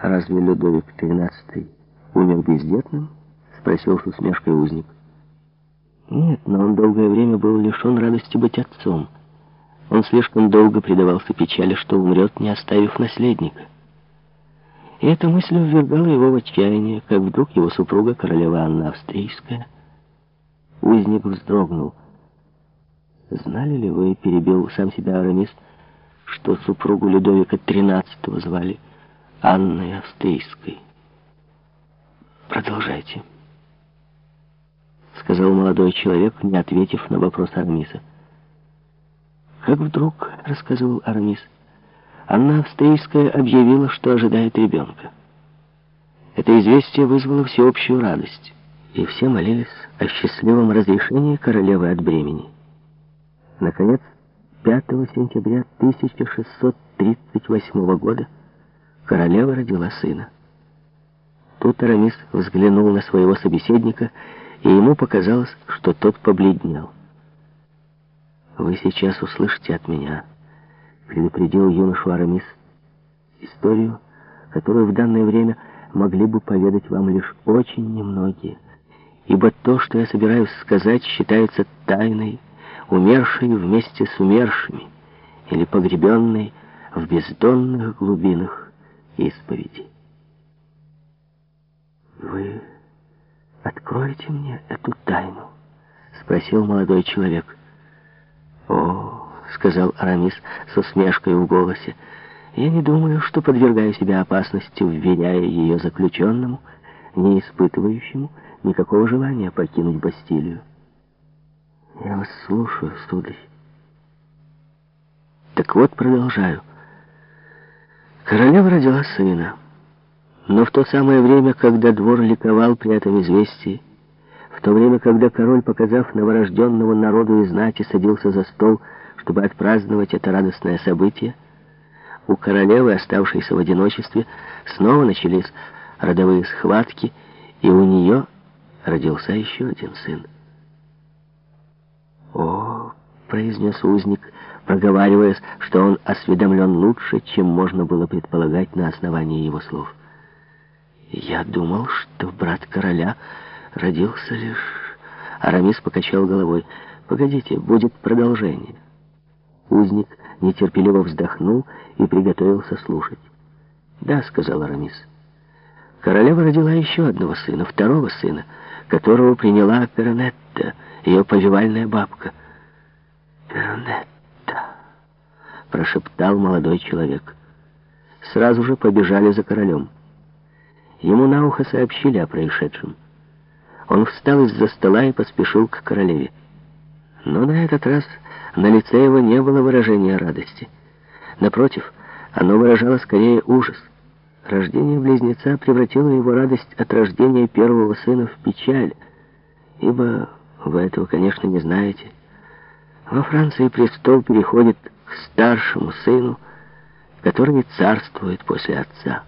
«А разве Людовик XIII умер бездетным?» — спросил с усмешкой узник. «Нет, но он долгое время был лишен радости быть отцом. Он слишком долго предавался печали, что умрет, не оставив наследника. И эта мысль ввергала его в отчаяние, как вдруг его супруга, королева Анна Австрийская, узник вздрогнул. «Знали ли вы, — перебил сам себя Арамис, — что супругу Людовика XIII звали Анной Австрийской?» «Продолжайте», — сказал молодой человек, не ответив на вопрос Арамиса. Как вдруг, — рассказывал Арамис, — Анна Австрийская объявила, что ожидает ребенка. Это известие вызвало всеобщую радость, и все молились о счастливом разрешении королевы от бремени. Наконец, 5 сентября 1638 года королева родила сына. Тут Арамис взглянул на своего собеседника, и ему показалось, что тот побледнел. «Вы сейчас услышите от меня», — предупредил юношу Арамис, «историю, которую в данное время могли бы поведать вам лишь очень немногие, ибо то, что я собираюсь сказать, считается тайной, умершей вместе с умершими или погребенной в бездонных глубинах исповеди. «Вы откроете мне эту тайну?» — спросил молодой человек. «О», — сказал Арамис с усмешкой в голосе, — «я не думаю, что подвергаю себя опасности, вверяя ее заключенному, не испытывающему никакого желания покинуть Бастилию». «Я вас слушаю, сударь». «Так вот, продолжаю. Королева родила сына». Но в то самое время, когда двор ликовал при этом известии, в то время, когда король, показав новорожденного народу и знати, садился за стол, чтобы отпраздновать это радостное событие, у королевы, оставшейся в одиночестве, снова начались родовые схватки, и у нее родился еще один сын. «О!» — произнес узник, проговариваясь, что он осведомлен лучше, чем можно было предполагать на основании его слов. Я думал, что брат короля родился лишь... Арамис покачал головой. Погодите, будет продолжение. Узник нетерпеливо вздохнул и приготовился слушать. «Да», — сказал Арамис. Королева родила еще одного сына, второго сына, которого приняла Перонетта, ее повивальная бабка. «Перонетта», — прошептал молодой человек. Сразу же побежали за королем. Ему на ухо сообщили о происшедшем. Он встал из-за стола и поспешил к королеве. Но на этот раз на лице его не было выражения радости. Напротив, оно выражало скорее ужас. Рождение близнеца превратило его радость от рождения первого сына в печаль, ибо вы этого, конечно, не знаете. Во Франции престол переходит к старшему сыну, который царствует после отца.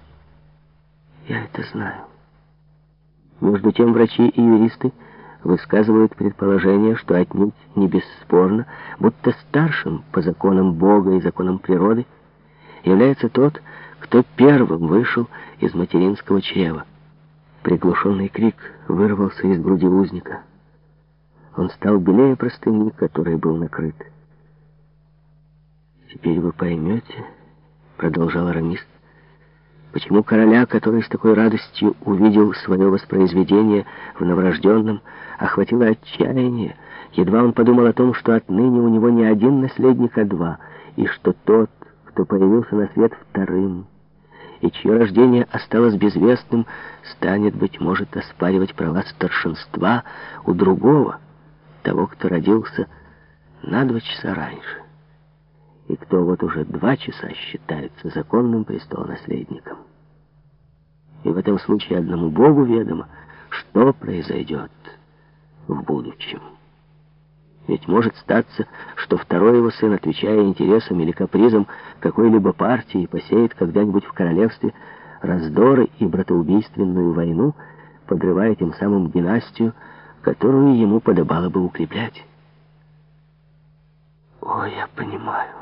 Я это знаю. Между тем врачи и юристы высказывают предположение, что отнюдь не бесспорно, будто старшим по законам Бога и законам природы является тот, кто первым вышел из материнского чрева. Приглушенный крик вырвался из груди узника. Он стал белее простыни, которой был накрыт. «Теперь вы поймете», — продолжал Арамис, — Почему короля, который с такой радостью увидел свое воспроизведение в новорожденном, охватило отчаяние, едва он подумал о том, что отныне у него не один наследник, а два, и что тот, кто появился на свет вторым, и чье рождение осталось безвестным, станет, быть может, оспаривать права старшинства у другого, того, кто родился на два часа раньше и кто вот уже два часа считается законным престолонаследником. И в этом случае одному Богу ведомо, что произойдет в будущем. Ведь может статься, что второй его сын, отвечая интересам или капризам какой-либо партии, посеет когда-нибудь в королевстве раздоры и братоубийственную войну, подрывая тем самым династию, которую ему подобало бы укреплять. «О, я понимаю»,